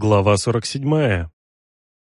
Глава 47.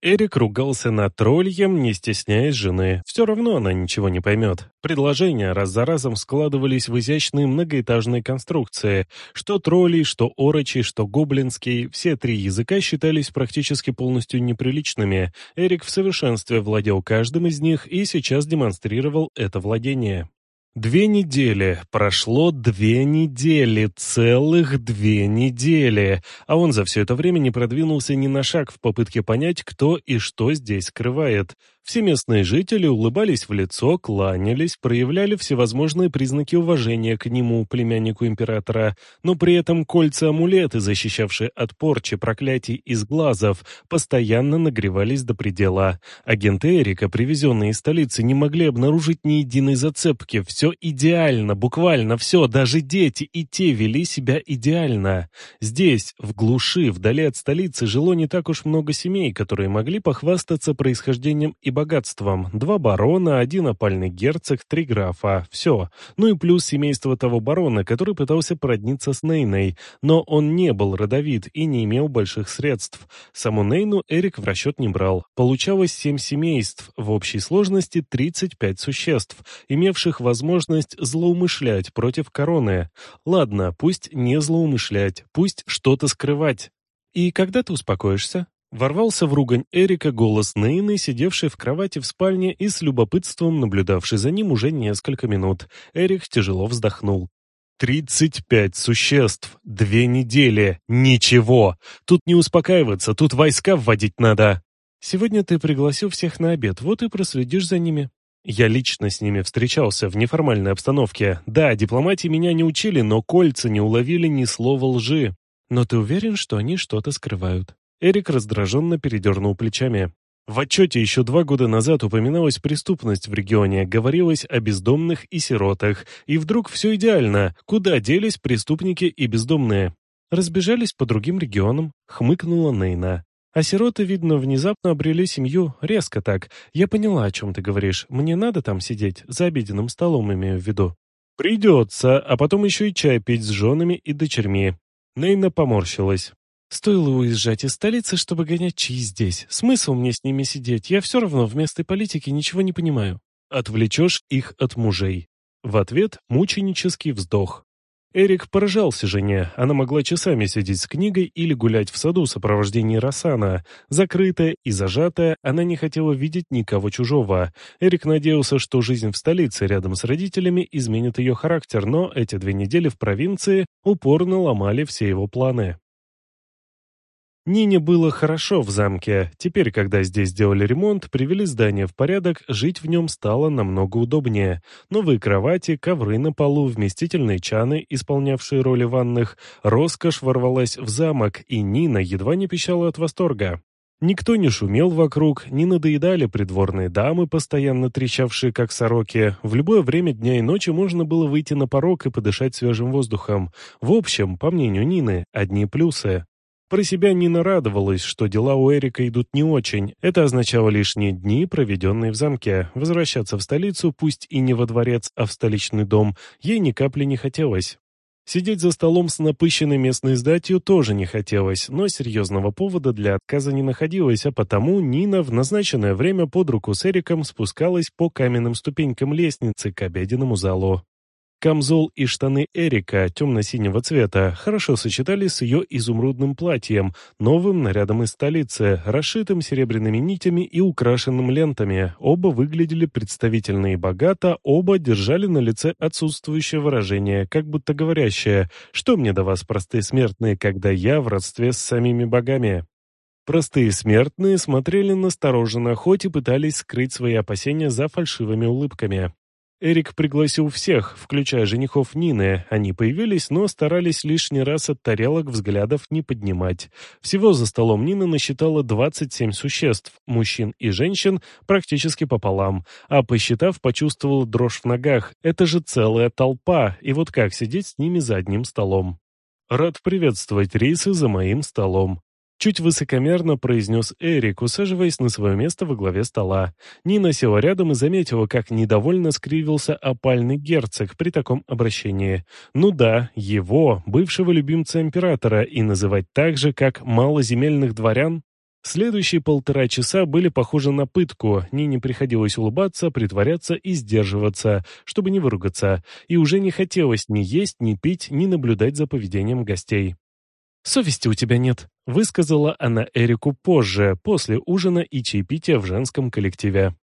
Эрик ругался над тролльем, не стесняясь жены. Все равно она ничего не поймет. Предложения раз за разом складывались в изящные многоэтажные конструкции. Что тролли, что орочи, что гоблинский. Все три языка считались практически полностью неприличными. Эрик в совершенстве владел каждым из них и сейчас демонстрировал это владение. Две недели. Прошло две недели. Целых две недели. А он за все это время не продвинулся ни на шаг в попытке понять, кто и что здесь скрывает. Все местные жители улыбались в лицо, кланялись, проявляли всевозможные признаки уважения к нему, племяннику императора, но при этом кольца-амулеты, защищавшие от порчи, проклятий из глазов, постоянно нагревались до предела. Агенты Эрика, привезенные из столицы, не могли обнаружить ни единой зацепки. Все идеально, буквально все, даже дети и те вели себя идеально. Здесь, в глуши, вдали от столицы, жило не так уж много семей, которые могли похвастаться происхождением и богатством. Два барона, один опальный герцог, три графа. Все. Ну и плюс семейство того барона, который пытался породниться с Нейной. Но он не был родовит и не имел больших средств. Саму Нейну Эрик в расчет не брал. Получалось семь семейств, в общей сложности 35 существ, имевших возможность злоумышлять против короны. Ладно, пусть не злоумышлять, пусть что-то скрывать. «И когда ты успокоишься?» Ворвался в ругань Эрика голос Нейны, сидевшей в кровати в спальне и с любопытством наблюдавший за ним уже несколько минут. Эрик тяжело вздохнул. «Тридцать пять существ, две недели, ничего! Тут не успокаиваться, тут войска вводить надо!» «Сегодня ты пригласил всех на обед, вот и проследишь за ними». Я лично с ними встречался в неформальной обстановке. Да, дипломатии меня не учили, но кольца не уловили ни слова лжи. Но ты уверен, что они что-то скрывают? Эрик раздраженно передернул плечами. В отчете еще два года назад упоминалась преступность в регионе, говорилось о бездомных и сиротах. И вдруг все идеально. Куда делись преступники и бездомные? Разбежались по другим регионам, хмыкнула Нейна. А сироты, видно, внезапно обрели семью, резко так. Я поняла, о чем ты говоришь. Мне надо там сидеть, за обеденным столом имею в виду. Придется, а потом еще и чай пить с женами и дочерьми. Нейна поморщилась. Стоило уезжать из столицы, чтобы гонять чаи здесь. Смысл мне с ними сидеть? Я все равно в местной политике ничего не понимаю. Отвлечешь их от мужей. В ответ мученический вздох. Эрик поражался жене. Она могла часами сидеть с книгой или гулять в саду в сопровождении Рассана. Закрытая и зажатая, она не хотела видеть никого чужого. Эрик надеялся, что жизнь в столице рядом с родителями изменит ее характер, но эти две недели в провинции упорно ломали все его планы. Нине было хорошо в замке. Теперь, когда здесь сделали ремонт, привели здание в порядок, жить в нем стало намного удобнее. Новые кровати, ковры на полу, вместительные чаны, исполнявшие роли ванных. Роскошь ворвалась в замок, и Нина едва не пищала от восторга. Никто не шумел вокруг, не надоедали придворные дамы, постоянно трещавшие как сороки. В любое время дня и ночи можно было выйти на порог и подышать свежим воздухом. В общем, по мнению Нины, одни плюсы. Про себя Нина радовалась, что дела у Эрика идут не очень. Это означало лишние дни, проведенные в замке. Возвращаться в столицу, пусть и не во дворец, а в столичный дом, ей ни капли не хотелось. Сидеть за столом с напыщенной местной сдатью тоже не хотелось, но серьезного повода для отказа не находилось, а потому Нина в назначенное время под руку с Эриком спускалась по каменным ступенькам лестницы к обеденному залу. Камзол и штаны Эрика темно-синего цвета хорошо сочетались с ее изумрудным платьем, новым нарядом из столицы, расшитым серебряными нитями и украшенным лентами. Оба выглядели представительно и богато, оба держали на лице отсутствующее выражение, как будто говорящее «Что мне до вас, простые смертные, когда я в родстве с самими богами?» Простые смертные смотрели настороженно, хоть и пытались скрыть свои опасения за фальшивыми улыбками. Эрик пригласил всех, включая женихов Нины. Они появились, но старались лишний раз от тарелок взглядов не поднимать. Всего за столом Нина насчитала 27 существ, мужчин и женщин, практически пополам. А посчитав, почувствовала дрожь в ногах. Это же целая толпа, и вот как сидеть с ними за одним столом. Рад приветствовать рейсы за моим столом. Чуть высокомерно произнес Эрик, усаживаясь на свое место во главе стола. Нина села рядом и заметила, как недовольно скривился опальный герцог при таком обращении. Ну да, его, бывшего любимца императора, и называть так же, как малоземельных дворян? Следующие полтора часа были похожи на пытку, Нине приходилось улыбаться, притворяться и сдерживаться, чтобы не выругаться, и уже не хотелось ни есть, ни пить, ни наблюдать за поведением гостей. «Совести у тебя нет», — высказала она Эрику позже, после ужина и чаепития в женском коллективе.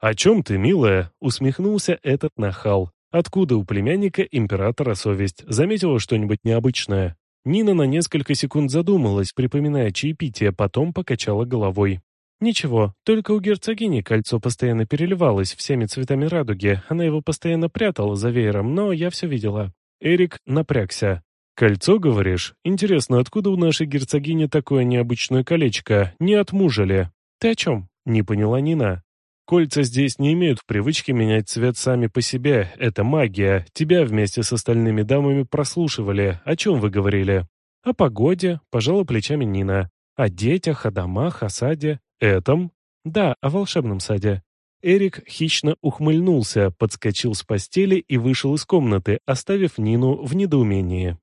«О чем ты, милая?» — усмехнулся этот нахал. «Откуда у племянника императора совесть? Заметила что-нибудь необычное?» Нина на несколько секунд задумалась, припоминая чаепитие, потом покачала головой. «Ничего, только у герцогини кольцо постоянно переливалось всеми цветами радуги, она его постоянно прятала за веером, но я все видела». Эрик напрягся. «Кольцо, говоришь? Интересно, откуда у нашей герцогини такое необычное колечко? Не от мужа ли?» «Ты о чем?» — не поняла Нина. «Кольца здесь не имеют в привычке менять цвет сами по себе. Это магия. Тебя вместе с остальными дамами прослушивали. О чем вы говорили?» «О погоде», — пожала плечами Нина. «О детях, о домах, о саде. Этом?» «Да, о волшебном саде». Эрик хищно ухмыльнулся, подскочил с постели и вышел из комнаты, оставив Нину в недоумении.